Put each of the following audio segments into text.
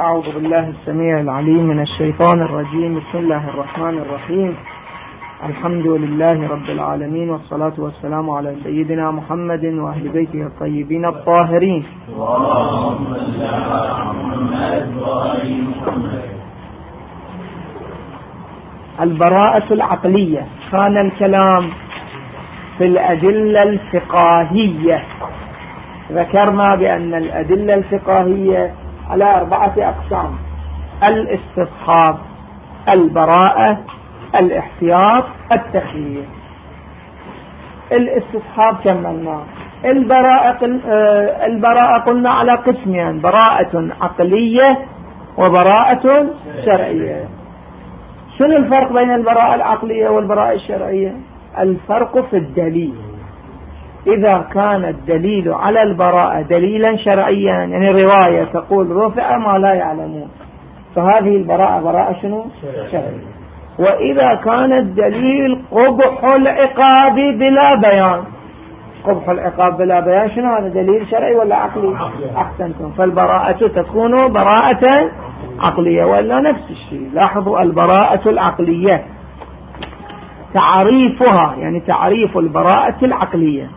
أعوذ بالله السميع العليم من الشيطان الرجيم. بسم الله الرحمن الرحيم. الحمد لله رب العالمين والصلاة والسلام على سيدنا محمد وأهل بيته الطيبين الطاهرين. البراءة العقلية. كان الكلام في الأدلة الفقاهية. ذكرنا بأن الأدلة الفقاهية على أربعة أقسام. الاستصحاب البراءة الاحتياط التخيير. الاستصحاب كملنا البراءة آه، البراءة قلنا على قسمين براءة عقلية وبراءة شرعية. شنو الفرق بين البراءة العقلية والبراءة الشرعية؟ الفرق في الدليل. إذا كان الدليل على البراءة دليلا شرعيا يعني رواية تقول رفع ما لا يعلمون. فهذه البراءة براءة شنو؟ شرعية. وإذا كان الدليل قبح العقاب بلا بيان. قبح العقاب بلا بيان شنو؟ هذا دليل شرعي ولا عقلي؟ أحسنتم فالبراءة تكون براءة عقلية ولا نفس الشيء. لاحظوا البراءة العقلية. تعريفها يعني تعريف البراءة العقلية.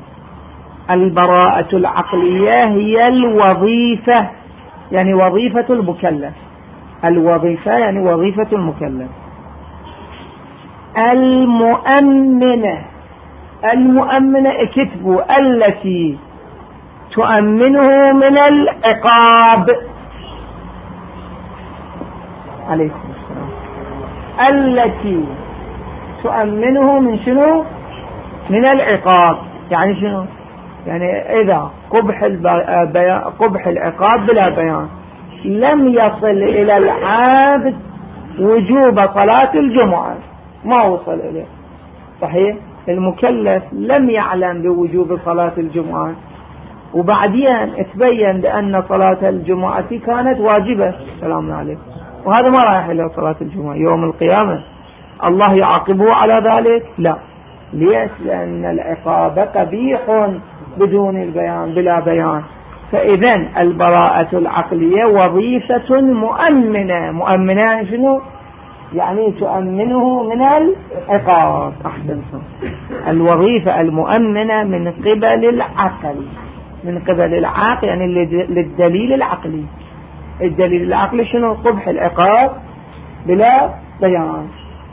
البراءة العقلية هي الوظيفة يعني وظيفة المكلف. الوظيفة يعني وظيفة المكلف. المؤمنة المؤمنة اكتبوا التي تؤمنه من العقاب. عليكم السلام. التي تؤمنه من شنو؟ من العقاب. يعني شنو؟ يعني إذا قبح, قبح العقاب بلا بيان لم يصل إلى العابد وجوب صلاة الجمعة ما وصل إليه. صحيح؟ المكلف لم يعلم بوجوب صلاة الجمعة. وبعدين تبين بأن صلاة الجمعة كانت واجبة سلام عليكم وهذا ما رايح إلى صلاة الجمعة يوم القيامة. الله يعاقبه على ذلك؟ لا. ليش؟ لأن العقاب قبيح. بدون البيان بلا بيان. فإذا البراءة العقلية وظيفة مؤمنة. مؤمنة يعني شنو؟ يعني تؤمنه من العقاب. أحسنتم الوظيفة المؤمنة من قبل العقل. من قبل العقل يعني للدليل العقلي. الدليل العقلي شنو؟ قبح العقاب بلا بيان.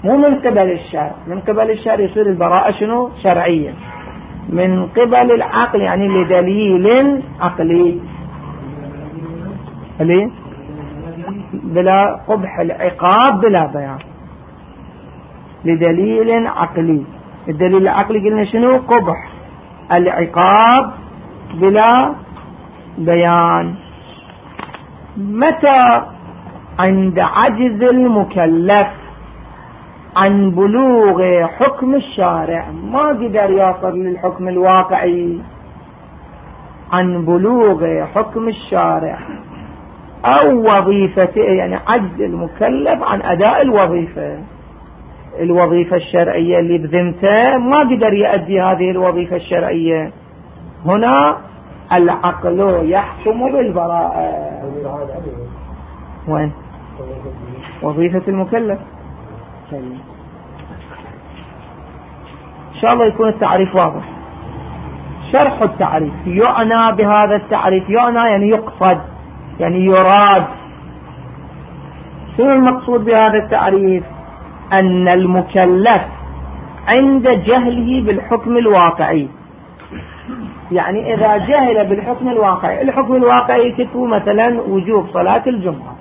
مو من قبل الشرع من قبل الشرع يصير البراءة شنو؟ شرعية. من قبل العقل يعني لدليل عقلي. بلا قبح العقاب بلا بيان. لدليل عقلي. الدليل العقلي قلنا شنو؟ قبح. العقاب بلا بيان. متى؟ عند عجز المكلف. عن بلوغ حكم الشارع. ما قدر يصل للحكم الواقعي. عن بلوغ حكم الشارع. أو وظيفته يعني عجز المكلف عن أداء الوظيفة. الوظيفة الشرعية اللي بذمته ما قدر يؤدي هذه الوظيفة الشرعية. هنا العقل يحكم بالبراءة. وين؟ وظيفة المكلف. إن شاء الله يكون التعريف واضح. شرح التعريف. يعنى بهذا التعريف. يعنى يعني يقصد يعني يراد. شنو المقصود بهذا التعريف؟ أن المكلف عند جهله بالحكم الواقعي. يعني إذا جهل بالحكم الواقعي الحكم الواقعي كتبه مثلا وجوب صلاة الجمعة.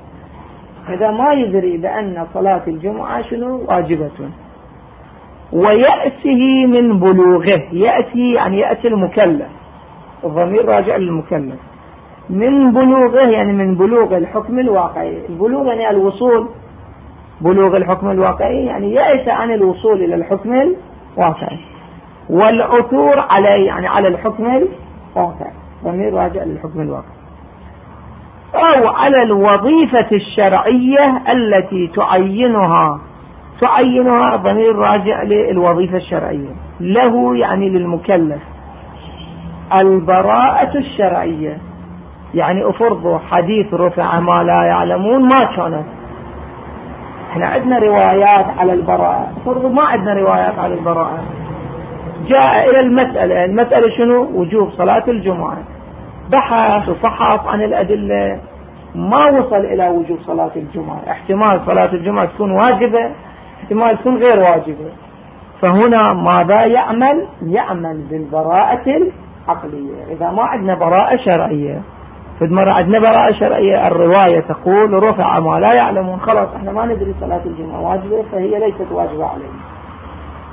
إذا ما يدري بأن صلاة الجمعة شنو؟ واجبة. ويأتيه من بلوغه يأتي يعني يأتي المكلف. الضمير راجع للمكلف. من بلوغه يعني من بلوغ الحكم الواقعي. البلوغ يعني الوصول. بلوغ الحكم الواقعي يعني يأس عن الوصول إلى الحكم الواقعي. والعثور عليه يعني على الحكم الواقعي. ضمير راجع للحكم الواقعي. أو على الوظيفة الشرعية التي تعينها. تعينها ضمير راجع للوظيفة الشرعية. له يعني للمكلف. البراءة الشرعية. يعني افرضوا حديث رفع ما لا يعلمون ما كانت. إحنا عندنا روايات على البراءة. افرضوا ما عندنا روايات على البراءة. جاء إلى المسألة. المسألة شنو؟ وجوب صلاة الجمعة. بحث وفحص عن الأدلة ما وصل إلى وجوب صلاة الجمعة. احتمال صلاة الجمعة تكون واجبة احتمال تكون غير واجبة. فهنا ماذا يعمل؟ يعمل بالبراءة العقلية. إذا ما عندنا براءة شرعية فد مرة عندنا براءة شرعية الرواية تقول رفع ما لا يعلمون. خلاص إحنا ما ندري صلاة الجمعة واجبة فهي ليست واجبة علينا.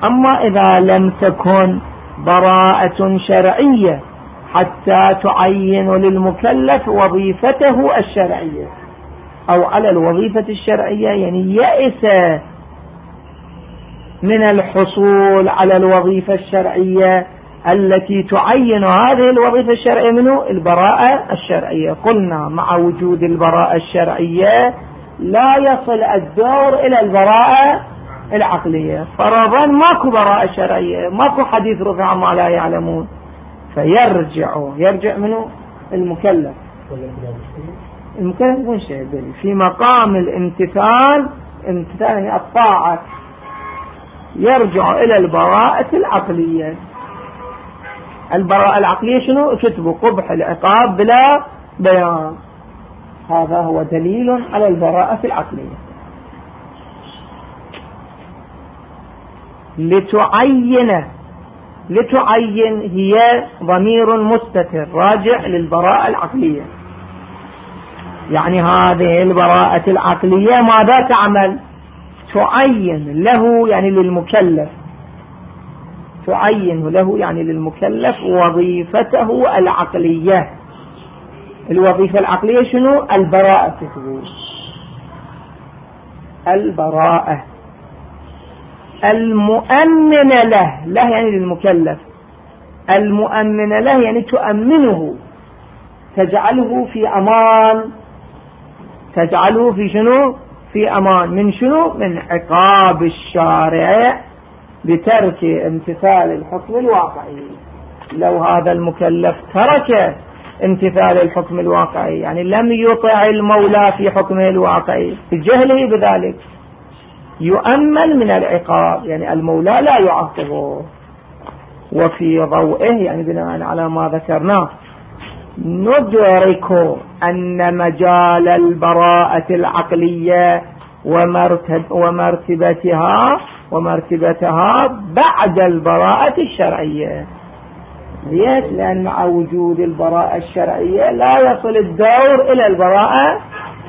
أما إذا لم تكن براءة شرعية حتى تعين للمكلف وظيفته الشرعية. أو على الوظيفة الشرعية يعني يئس من الحصول على الوظيفة الشرعية التي تعين هذه الوظيفة الشرعية منه البراءة الشرعية. قلنا مع وجود البراءة الشرعية لا يصل الدور إلى البراءة العقلية. فرضا ماكو براءة شرعية ماكو حديث رفع ما لا يعلمون. فيرجع يرجع منه المكلف. المكلف من شيء في مقام الامتثال امتثال يعني الطاعة. يرجع إلى البراءة العقلية. البراءة العقلية شنو؟ كتبوا قبح العقاب بلا بيان. هذا هو دليل على البراءة العقلية. لتعين لتعين هي ضمير مستتر راجع للبراءة العقلية. يعني هذه البراءة العقلية ماذا تعمل؟ تعين له يعني للمكلف. تعين له يعني للمكلف وظيفته العقلية. الوظيفة العقلية شنو؟ البراءة. تقول البراءة. المؤمن له له يعني للمكلف. المؤمن له يعني تؤمنه. تجعله في أمان. تجعله في شنو؟ في أمان. من شنو؟ من عقاب الشارع بترك امتثال الحكم الواقعي. لو هذا المكلف ترك امتثال الحكم الواقعي يعني لم يطع المولى في حكمه الواقعي. بجهله بذلك. يؤمن من العقاب يعني المولى لا يعاقبه. وفي ضوئه يعني بناء على ما ذكرناه ندرك أن مجال البراءة العقلية ومرتب ومرتبتها ومرتبتها بعد البراءة الشرعية. ليش؟ لأن مع وجود البراءة الشرعية لا يصل الدور إلى البراءة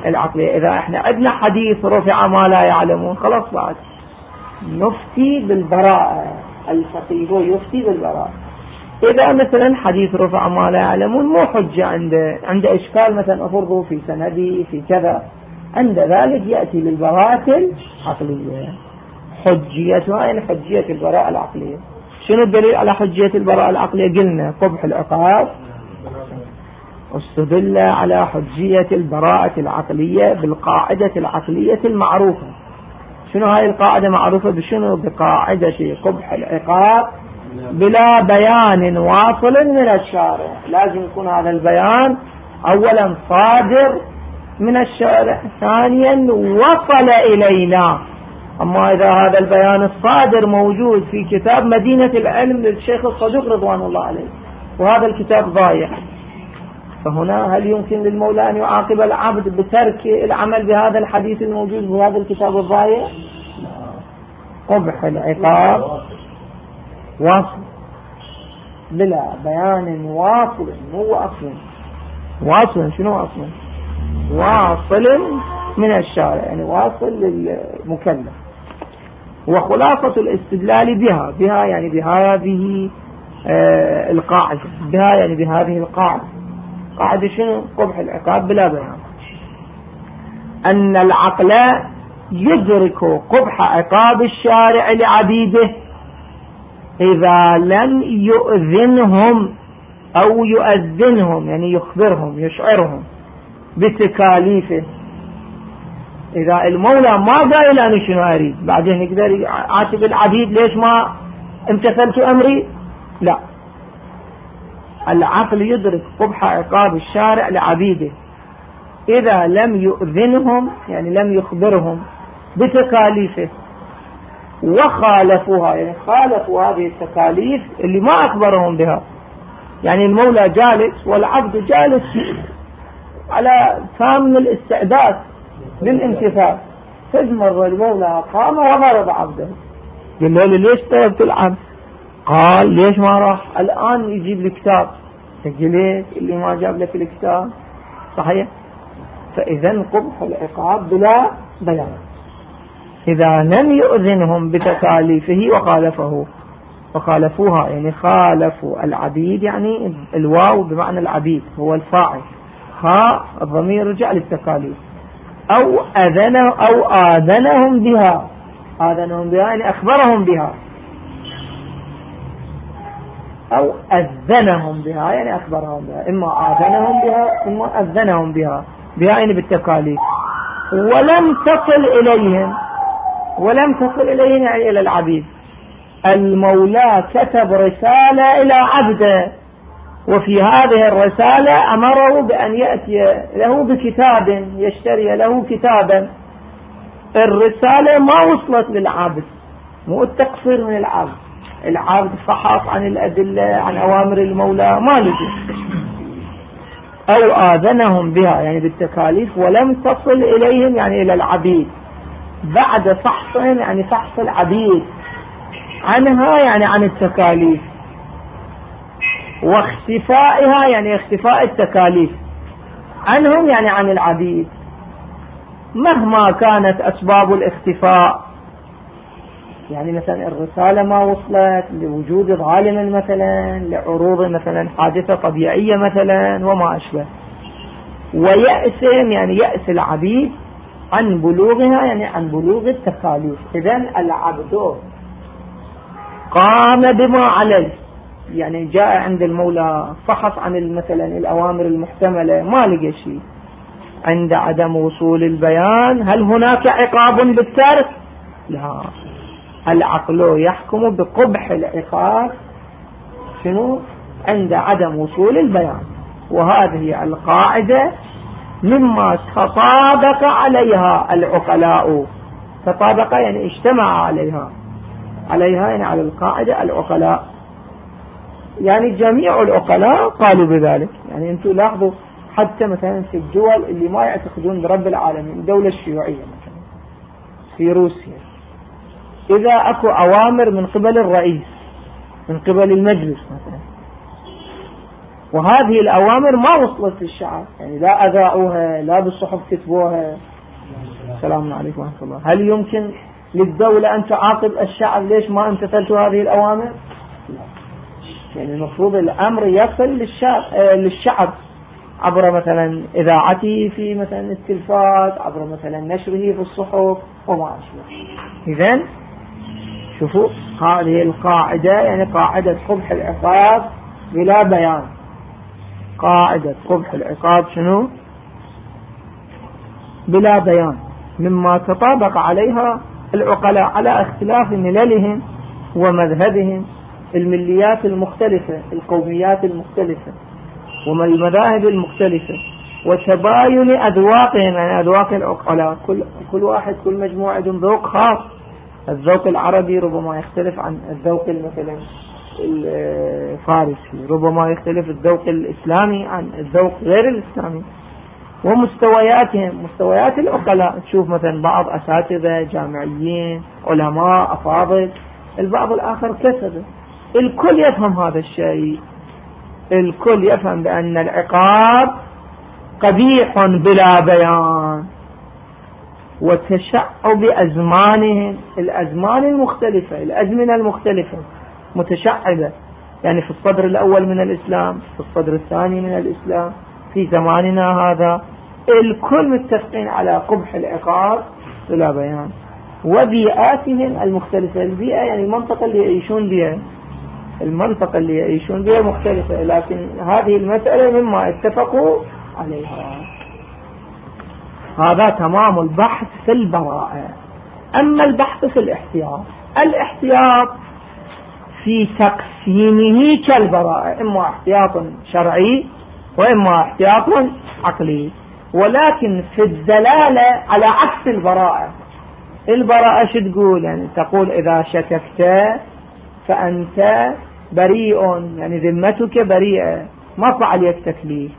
العقلية إذا إحنا عندنا حديث رفع ما لا يعلمون خلاص بعد. نفتي بالبراءة. الفقيه يفتي بالبراءة. إذا مثلا حديث رفع ما لا يعلمون مو حجة عنده. عنده إشكال مثلا أفرضه في سندي في كذا. عند ذلك يأتي بالبراءة العقلية. حجيتها يعني حجية البراءة العقلية. شنو الدليل على حجية البراءة العقلية؟ قلنا قبح العقاب. استدل على حجية البراءة العقلية بالقاعدة العقلية المعروفة. شنو هاي القاعدة معروفة بشنو؟ بقاعدة قبح العقاب بلا بيان واصل من الشارع. لازم يكون هذا البيان اولا صادر من الشارع ثانيا وصل إلينا. أما إذا هذا البيان الصادر موجود في كتاب مدينة العلم للشيخ الصدوق رضوان الله عليه وهذا الكتاب ضايع. فهنا هل يمكن للمولى أن يعاقب العبد بترك العمل بهذا الحديث الموجود في هذا الكتاب الضايع قبح العقاب واصل. بلا بيان واصل. مو واصل. واصل شنو واصل؟ واصل من الشارع يعني واصل للمكلف. وخلاصة الاستدلال بها بها يعني بهذه آه القاعدة بها يعني بهذه القاعدة. قاعدة شنو؟ قبح العقاب بلا بيان. أن العقل يدرك قبح عقاب الشارع لعبيده إذا لم يؤذنهم أو يؤذنهم يعني يخبرهم يشعرهم بتكاليفه. إذا المولى ما قال أنا شنو أريد بعدين يقدر يعاتب العبيد ليش ما امتثلت أمري؟ لا. العقل يدرك قبح عقاب الشارع لعبيده. إذا لم يؤذنهم يعني لم يخبرهم بتكاليفه. وخالفوها يعني خالفوا هذه التكاليف اللي ما أخبرهم بها. يعني المولى جالس والعبد جالس على تام الاستعداد للانتفاع. فجمر المولى قام وضرب عبده. قال له ليش طلبت العبد؟ قال ليش ما راح؟ الآن يجيب لي كتاب. تقول ليش؟ اللي ما جاب لك الكتاب. صحيح؟ فإذا قبح العقاب بلا بيان. إذا لم يؤذنهم بتكاليفه وخالفه وخالفوها يعني خالفوا العبيد يعني الواو بمعنى العبيد هو الفاعل. ها الضمير رجع للتكاليف. أو أذن أو آذنهم بها. آذنهم بها يعني أخبرهم بها. أو أذنهم بها يعني أخبرهم بها إما آذنهم بها إما أذنهم بها بها يعني بالتكاليف. ولم تصل إليهم ولم تصل إليهم يعني إلى العبيد. المولى كتب رسالة إلى عبده وفي هذه الرسالة أمره بأن يأتي له بكتاب يشتري له كتابا. الرسالة ما وصلت للعبد مو التقصير من العبد. العبد فحص عن الأدلة عن أوامر المولى ما لجي أو آذنهم بها يعني بالتكاليف ولم تصل إليهم يعني إلى العبيد. بعد فحصهم يعني فحص العبيد. عنها يعني عن التكاليف. واختفائها يعني اختفاء التكاليف. عنهم يعني عن العبيد. مهما كانت أسباب الاختفاء يعني مثلا الرسالة ما وصلت لوجود ظالم مثلا لعروض مثلا حادثة طبيعية مثلا وما أشبه. ويأسم يعني يأس العبيد عن بلوغها يعني عن بلوغ التكاليف إذا العبد قام بما عليه. يعني جاء عند المولى فحص عن مثلا الأوامر المحتملة ما لقى شيء. عند عدم وصول البيان هل هناك عقاب بالترك لا. العقل يحكم بقبح العقاب شنو؟ عند عدم وصول البيان. وهذه القاعدة مما تطابق عليها العقلاء. تطابق يعني اجتمع عليها. عليها يعني على القاعدة العقلاء. يعني جميع العقلاء قالوا بذلك. يعني أنتم لاحظوا حتى مثلا في الدول اللي ما يعتقدون برب العالمين الدولة الشيوعية مثلا في روسيا إذا أكو أوامر من قبل الرئيس من قبل المجلس مثلا. وهذه الأوامر ما وصلت للشعب. يعني لا أذاعوها لا بالصحف كتبوها. السلام عليكم ورحمة الله. هل يمكن للدولة أن تعاقب الشعب؟ ليش ما امتثلتوا هذه الأوامر؟ يعني المفروض الأمر يصل للشعب, آه، للشعب. عبر مثلا إذاعته في مثلا التلفاز عبر مثلا نشره في الصحف وما أشبه. إذن شوفوا هذه القاعدة يعني قاعدة قبح العقاب بلا بيان. قاعدة قبح العقاب شنو؟ بلا بيان. مما تطابق عليها العقلاء على اختلاف مللهم ومذهبهم المليات المختلفة القوميات المختلفة وما المذاهب المختلفة وتباين أذواقهم يعني أذواق العقلاء. كل, كل واحد كل مجموعة ذوق خاص. الذوق العربي ربما يختلف عن الذوق مثلا الفارسي ربما يختلف الذوق الإسلامي عن الذوق غير الإسلامي. ومستوياتهم مستويات العقلاء. تشوف مثلا بعض أساتذة جامعيين علماء أفاضل البعض الآخر كسبه الكل يفهم هذا الشيء. الكل يفهم بأن العقاب قبيح بلا بيان. وتشعب أزمانهم الأزمان المختلفة الأزمنة المختلفة متشعبة. يعني في الصدر الأول من الإسلام في الصدر الثاني من الإسلام في زماننا هذا الكل متفقين على قبح العقاب بلا بيان. وبيئاتهم المختلفة البيئة يعني المنطقة اللي يعيشون بها المنطقة اللي يعيشون بها مختلفة لكن هذه المسألة مما اتفقوا عليها. هذا تمام البحث في البراءة أما البحث في الاحتياط الاحتياط في تقسيمه كالبراءة إما احتياط شرعي وإما احتياط عقلي. ولكن في الدلالة على عكس البراءة البراءة شو تقول؟ يعني تقول إذا شككت فأنت بريء يعني ذمتك بريئة ما فعل التكليف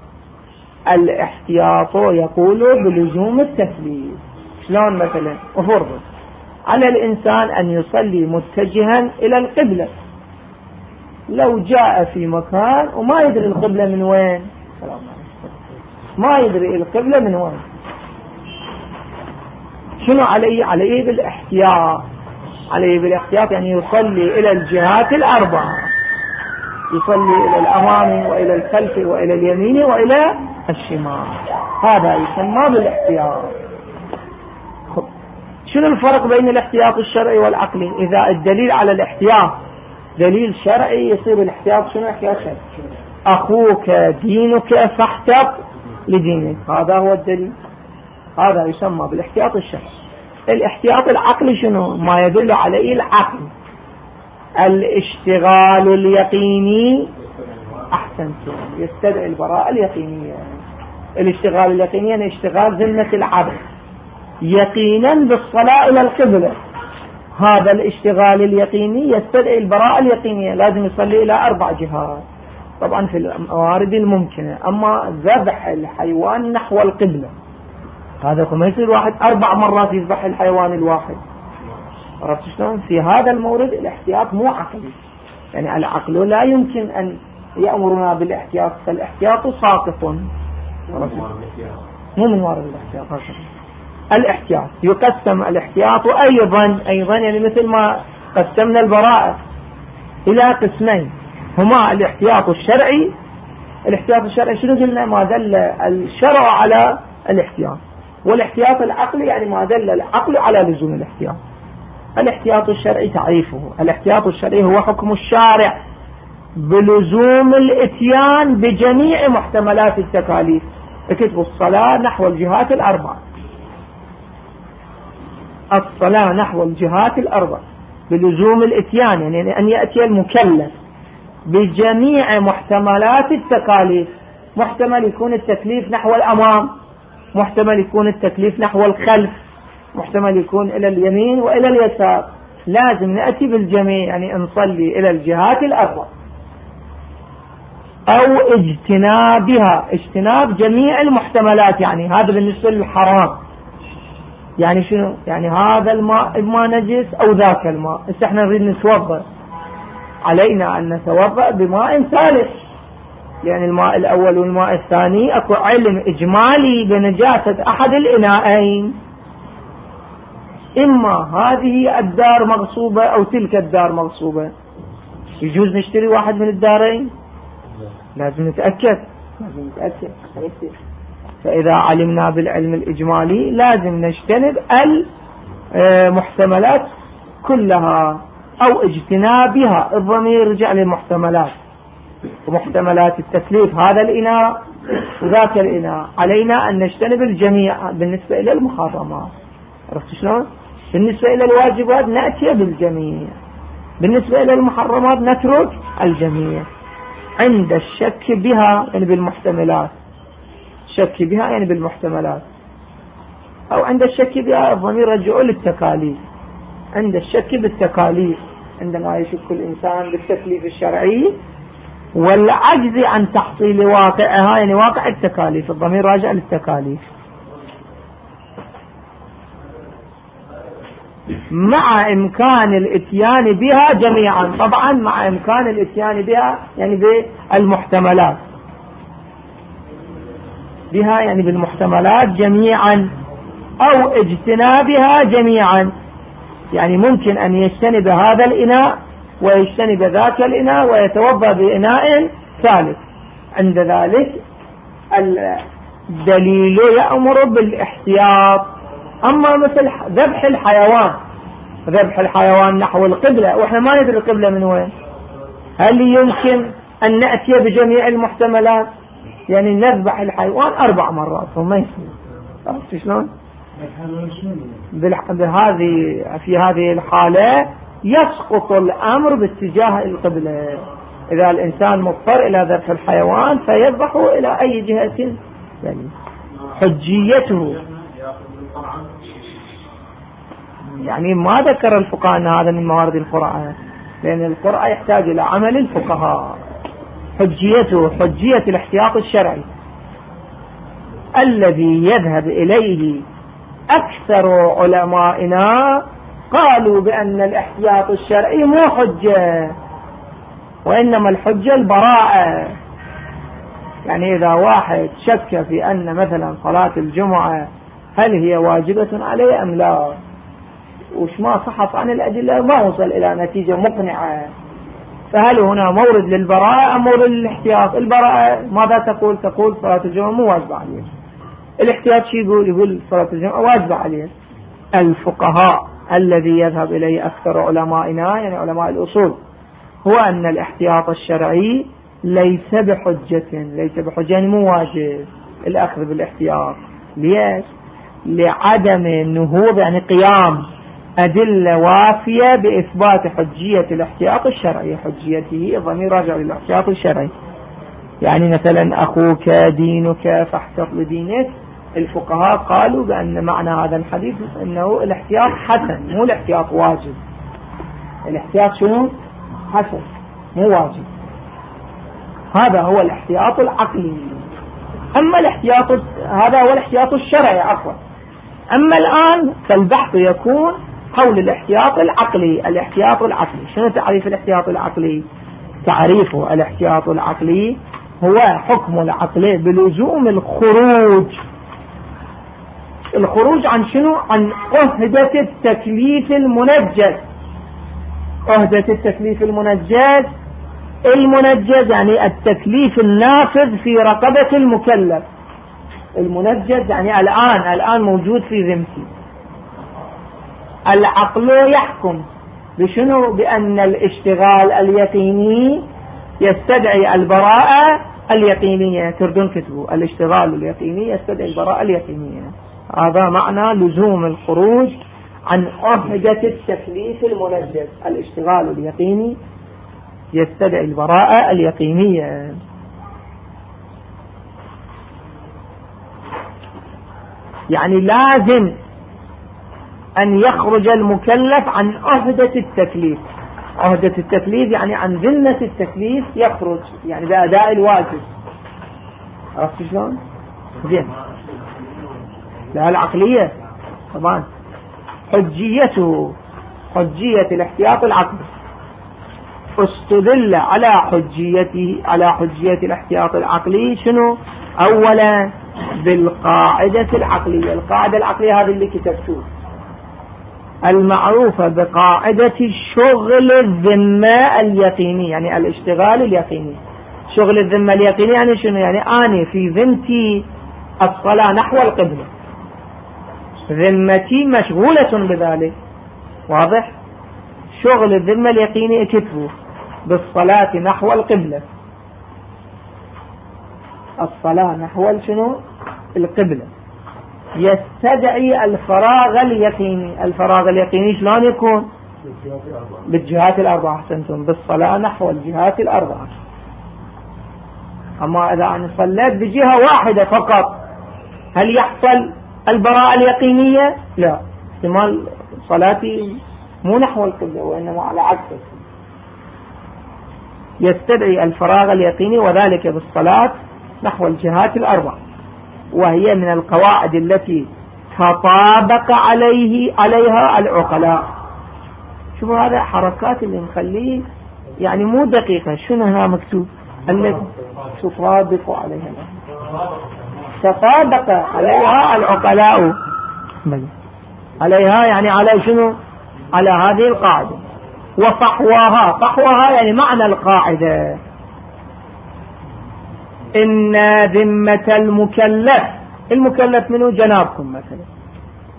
الاحتياط يقول بلزوم التكليف شلون مثلا؟ أفرض. على الإنسان أن يصلي متجها إلى القبلة. لو جاء في مكان وما يدري القبلة من وين. ما يدري القبلة من وين. شنو عليه عليه بالاحتياط. عليه بالاحتياط يعني يصلي إلى الجهات الأربعة. يصلي إلى الأمام وإلى الخلف وإلى اليمين وإلى الشمال. هذا يسمى بالاحتياط. شنو الفرق بين الاحتياط الشرعي والعقلي؟ إذا الدليل على الاحتياط دليل شرعي يصير الاحتياط شنو؟ احتياط شرعي أخوك دينك فاحتط لدينك. هذا هو الدليل. هذا يسمى بالاحتياط الشرعي. الاحتياط العقلي شنو؟ ما يدل عليه العقل. الاشتغال اليقيني أحسنتم. يستدعي البراءة اليقينية. الاشتغال اليقيني يعني اشتغال ذمة العبد. يقينا بالصلاة إلى القبلة. هذا الاشتغال اليقيني يستدعي البراءة اليقينية. لازم يصلي إلى أربع جهات. طبعا في الموارد الممكنة. أما ذبح الحيوان نحو القبلة. هذا ما يصير واحد أربع مرات يذبح الحيوان الواحد. عرفت شلون؟ في هذا المورد الاحتياط مو عقلي. يعني العقل لا يمكن أن يأمرنا بالاحتياط فالاحتياط ساقط. مو من وارد الاحتياط الاحتياط. يقسم الاحتياط أيضا أيضا يعني مثل ما قسمنا البراءة إلى قسمين. هما الاحتياط الشرعي. الاحتياط الشرعي شنو قلنا؟ ما دل الشرع على الاحتياط. والاحتياط العقلي يعني ما دل العقل على لزوم الاحتياط. الاحتياط الشرعي تعريفه الاحتياط الشرعي هو حكم الشارع بلزوم الاتيان بجميع محتملات التكاليف. اكتبوا الصلاة نحو الجهات الأربعة الصلاة نحو الجهات الأربعة بلزوم الإتيان يعني أن يأتي المكلف بجميع محتملات التكاليف. محتمل يكون التكليف نحو الأمام محتمل يكون التكليف نحو الخلف محتمل يكون إلى اليمين وإلى اليسار. لازم نأتي بالجميع يعني نصلي إلى الجهات الأربع. أو اجتنابها. اجتناب جميع المحتملات يعني هذا بالنسبة للحرام. يعني شنو؟ يعني هذا الماء ما نجس أو ذاك الماء. بس إحنا نريد نتوضأ. علينا أن نتوضأ بماء ثالث يعني الماء الأول والماء الثاني أكو علم إجمالي بنجاسة أحد الإناءين. إما هذه الدار مغصوبة أو تلك الدار مغصوبة. يجوز نشتري واحد من الدارين؟ لازم نتأكد. لازم نتأكد. فإذا علمنا بالعلم الإجمالي لازم نجتنب المحتملات كلها أو اجتنابها. الضمير رجع للمحتملات. ومحتملات التكليف هذا الإناء وذاك الإناء. علينا أن نجتنب الجميع بالنسبة إلى المحرمات عرفت شلون؟ بالنسبة إلى الواجبات نأتي بالجميع. بالنسبة إلى المحرمات نترك الجميع. عند الشك بها يعني بالمحتملات. شك بها يعني بالمحتملات. أو عند الشك بها الضمير رجعوا للتكاليف عند الشك بالتكاليف عندما يشك الإنسان بالتكليف الشرعي والعجز عن تحصيل واقعها يعني واقع التكاليف الضمير راجع للتكاليف. مع إمكان الإتيان بها جميعا. طبعا مع إمكان الإتيان بها يعني بالمحتملات. بها يعني بالمحتملات جميعا أو اجتنابها جميعا. يعني ممكن أن يجتنب هذا الإناء ويجتنب ذاك الإناء ويتوضأ بإناء ثالث. عند ذلك الدليل يأمر بالإحتياط. أما مثل ذبح الحيوان ذبح الحيوان نحو القبلة وإحنا ما ندري القبلة من وين. هل يمكن أن نأتي بجميع المحتملات؟ يعني نذبح الحيوان أربع مرات وما يصير. عرفت شلون؟ بهذه في هذه الحالة يسقط الأمر باتجاه القبلة. إذا الإنسان مضطر إلى ذبح الحيوان فيذبحه إلى أي جهة. يعني حجيته. يعني ما ذكر الفقهاء أن هذا من موارد القرآن. لأن القرآن يحتاج إلى عمل الفقهاء. حجيته حجية الاحتياط الشرعي. الذي يذهب إليه أكثر علمائنا قالوا بأن الاحتياط الشرعي مو حجة وإنما الحجة البراءة. يعني إذا واحد شك في أن مثلا صلاة الجمعة هل هي واجبة عليه أم لا؟ وش ما صحت عن الأدلة ما وصل إلى نتيجة مقنعة. فهل هنا مورد للبراءة أم مورد للاحتياط؟ البراءة ماذا تقول؟ تقول صلاة الجمعة مو واجبة عليه الاحتياط شو يقول؟ يقول صلاة الجمعة واجبة عليه الفقهاء الذي يذهب إليه أكثر علمائنا يعني علماء الأصول هو أن الاحتياط الشرعي ليس بحجة ليس بحجة يعني مو واجب. الأخذ بالاحتياط. ليش؟ لعدم النهوض يعني قيام أدلة وافية بإثبات حجية الاحتياط الشرعي. حجيته ضمير راجع للاحتياط الشرعي. يعني مثلا أخوك دينك فاحتط لدينك الفقهاء قالوا بأن معنى هذا الحديث أنه الاحتياط حسن مو الاحتياط واجب. الاحتياط شنو؟ حسن مو واجب. هذا هو الاحتياط العقلي. أما الاحتياط هذا هو الاحتياط الشرعي عفوا. أما الآن فالبحث يكون حول الاحتياط العقلي الاحتياط العقلي. شنو تعريف الاحتياط العقلي؟ تعريفه الاحتياط العقلي هو حكم العقل بلزوم الخروج. الخروج عن شنو؟ عن عهدة التكليف المنجز. عهدة التكليف المنجز المنجز يعني التكليف النافذ في رقبة المكلف. المنجز يعني الآن الآن موجود في ذمتي العقل يحكم بشنو؟ بأن الاشتغال اليقيني يستدعي البراءة اليقينية. تردون كتبوا الاشتغال اليقيني يستدعي البراءة اليقينية. هذا معنى لزوم الخروج عن عهدة التكليف المنجز. الاشتغال اليقيني يستدعي البراءة اليقينية. يعني لازم أن يخرج المكلف عن عهدة التكليف. عهدة التكليف يعني عن ذمة التكليف يخرج يعني بأداء الواجب. عرفت شلون؟ زين. لا العقلية طبعا. حجيته حجية الاحتياط العقلي. استدل على حجيته على حجية الاحتياط العقلي شنو؟ اولا بالقاعدة العقلية. القاعدة العقلية هذه اللي كتبتوه المعروفة بقاعدة شغل الذمة اليقيني يعني الاشتغال اليقيني. شغل الذمة اليقيني يعني شنو؟ يعني أنا في ذمتي الصلاة نحو القبلة ذمتي مشغولة بذلك. واضح؟ شغل الذمة اليقيني اكتبه بالصلاة نحو القبلة. الصلاة نحو شنو؟ القبلة. يستدعي الفراغ اليقيني. الفراغ اليقيني شلون يكون؟ بالجهات الأربعة. أحسنتم. بالصلاة نحو الجهات الأربعة. أما إذا أنا صليت بجهة واحدة فقط هل يحصل البراءة اليقينية؟ لا. احتمال صلاتي مو نحو القبلة وإنما على عكسه يستدعي الفراغ اليقيني وذلك بالصلاة نحو الجهات الأربعة وهي من القواعد التي تطابق عليه عليها العقلاء. شوفوا هذا حركات اللي نخليه يعني مو دقيقة شنو هنا مكتوب؟ التي تطابق عليها. تطابق عليها العقلاء. عليها يعني على شنو؟ على هذه القاعدة. وفحواها فحواها يعني معنى القاعدة. إن ذمة المكلف. المكلف منه جنابكم مثلا.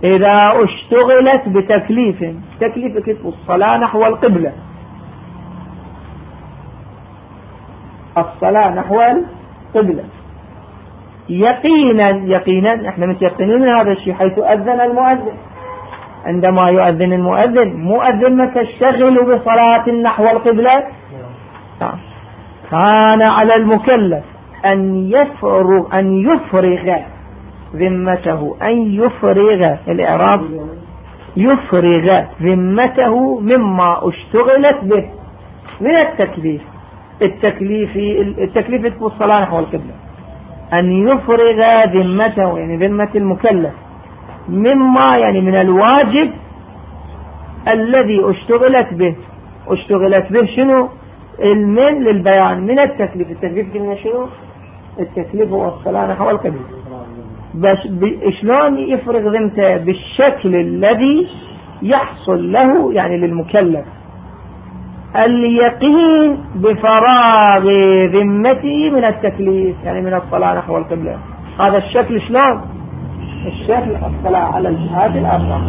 إذا اشتغلت بتكليف تكليف كتب الصلاة نحو القبلة. الصلاة نحو القبلة. يقينا يقينا إحنا متيقنين من هذا الشيء حيث أذن المؤذن. عندما يؤذن المؤذن مؤذن تشتغل بصلاة نحو القبلة. نعم. كان على المكلف. أن يفرغ أن يفرغ ذمته أن يفرغ الإعراب. يفرغ ذمته مما اشتغلت به من التكليف. التكليف التكليف في الصلاة نحو القبلة أن يفرغ ذمته يعني ذمة المكلف مما يعني من الواجب الذي اشتغلت به. اشتغلت به شنو؟ المن للبيان. من التكليف. التكليف قلنا شنو؟ التكليف هو الصلاة نحو القبلة بس شلون يفرغ ذمته بالشكل الذي يحصل له يعني للمكلف. اليقين بفراغ ذمته من التكليف يعني من الصلاة نحو القبلة. هذا الشكل شلون؟ الشكل الصلاة على الجهات الأربع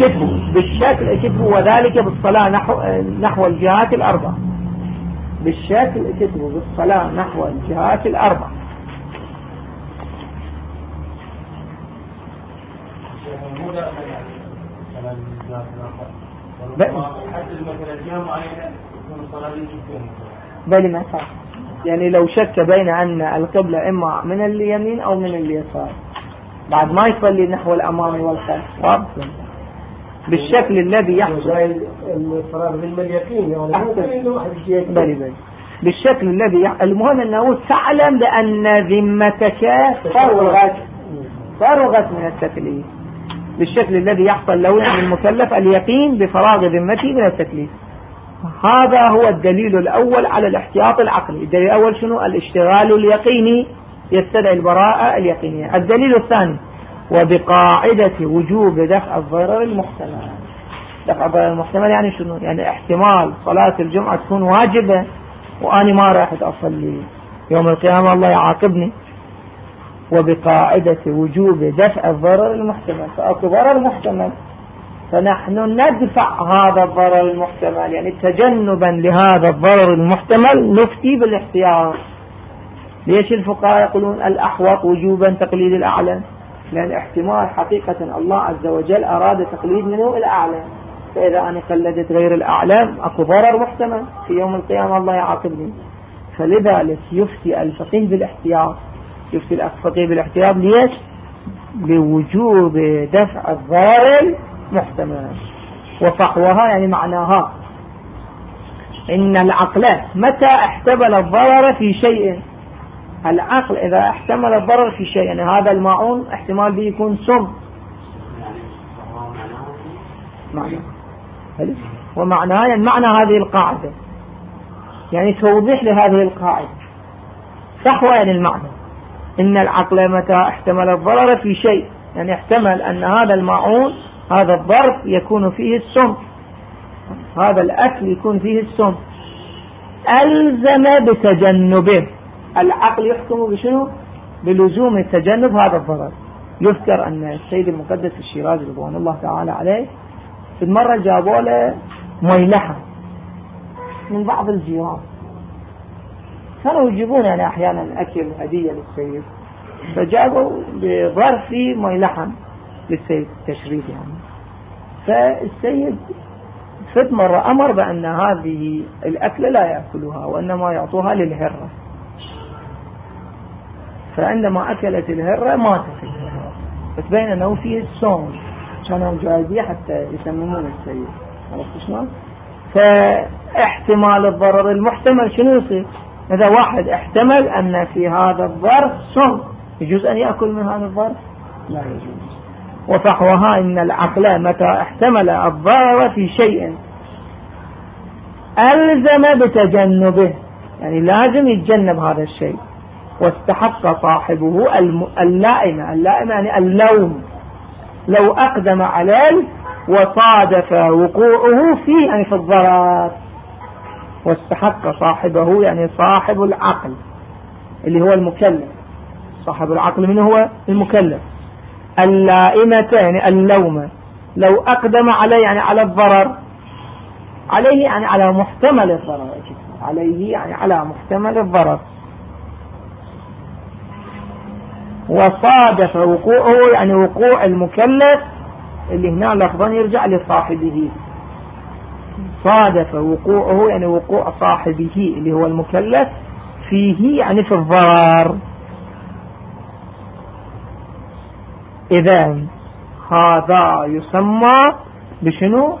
كتبوا بالشكل كتبوا وذلك بالصلاة نحو, نحو الجهات الأربع بالشكل كتبوا بالصلاة نحو الجهات الأربع. بل ما صح يعني لو شك بين أن القبلة إما من اليمين أو من اليسار. بعد ما يصلي نحو الأمام والخلف. بالشكل الذي يحصل. يعني بالشكل الذي يحصل المهم أنه تعلم بأن ذمتك فرغت فرغت من التكليف. بالشكل الذي يحصل له يعني المكلف اليقين بفراغ ذمته من التكليف. هذا هو الدليل الأول على الاحتياط العقلي. الدليل الأول شنو؟ الاشتغال اليقيني يستدعي البراءة اليقينية. الدليل الثاني وبقاعدة وجوب دفع الضرر المحتمل. دفع الضرر المحتمل يعني شنو؟ يعني احتمال صلاة الجمعة تكون واجبة. وأنا ما راح أصلي. يوم القيامة الله يعاقبني. وبقاعدة وجوب دفع الضرر المحتمل. فأكو ضرر محتمل. فنحن ندفع هذا الضرر المحتمل. يعني تجنبا لهذا الضرر المحتمل نفتي بالاحتياط ليش الفقهاء يقولون الأحوط وجوبا تقليد الأعلى لأن احتمال حقيقة الله عز وجل أراد تقليد منه الأعلى فإذا أنا قلدت غير الأعلى أكو ضرر محتمل. في يوم القيامة الله يعاقبني. فلذلك يفتي الفقيه بالاحتياط. يفتي الفقيه بالاحتياط ليش؟ لوجوب دفع الضرر محتمل وفحوها يعني معناها. إن العقل متى احتمل الضرر في شيء؟ العقل إذا احتمل الضرر في شيء يعني هذا الماعون احتمال به يكون سم معنى. يعني معنى هذه القاعدة. يعني توضيح لهذه القاعدة. صحوة يعني المعنى؟ إن العقل متى احتمل الضرر في شيء. يعني احتمل أن هذا الماعون هذا الضرب يكون فيه السم هذا الأكل يكون فيه السم ألزم بتجنبه. العقل يحكم بشنو؟ بلزوم تجنب هذا الضرر. يذكر أن السيد المقدس الشيرازي رضوان الله تعالى عليه في المرة جابوا له ميلحة من بعض الجيران. كانوا يجيبون يعني أحيانا أكل هدية للسيد. فجابوا بظرف ميلحة للسيد تشريف يعني. فالسيد فت مرة أمر بأن هذه الأكلة لا يأكلها وإنما يعطوها للهرة فعندما أكلت الهرة ماتت الهرة فتبين أنه فيه الصوم كانوا جايبيه حتى يسممون السيد. عرفت شلون؟ فاحتمال الضرر المحتمل شنو يصير؟ إذا واحد احتمل أن في هذا الظرف صوم. يجوز أن يأكل من هذا الظرف؟ لا يجوز. وفحوها إن العقل متى احتمل الضرر في شيء. ألزم بتجنبه. يعني لازم يتجنب هذا الشيء. واستحق صاحبه اللائمة. اللائمة يعني اللوم. لو أقدم عليه وصادف وقوعه فيه يعني في الضرر واستحق صاحبه يعني صاحب العقل اللي هو المكلف. صاحب العقل من هو؟ المكلف. اللائمة يعني اللومة. لو أقدم عليه يعني على الضرر. عليه يعني على محتمل الضرر عليه يعني على محتمل الضرر. وصادف وقوعه يعني وقوع المكلف اللي هنا لفظا يرجع لصاحبه. صادف وقوعه يعني وقوع صاحبه اللي هو المكلف فيه يعني في الضرر إذا هذا يسمى بشنو؟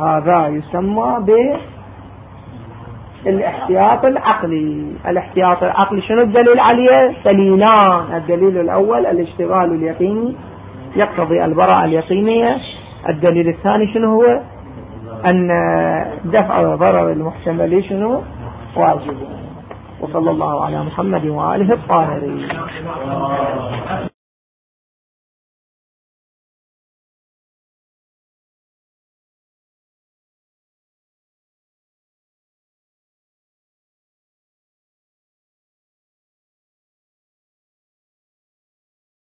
هذا يسمى بالاحتياط العقلي. الاحتياط العقلي شنو الدليل عليه؟ دليلان. الدليل الأول الاشتغال اليقيني يقتضي البراءة اليقينية. الدليل الثاني شنو هو؟ أن دفع ضرر المحتمل شنو؟ واجب. وصلى الله على محمد وآله الطاهرين.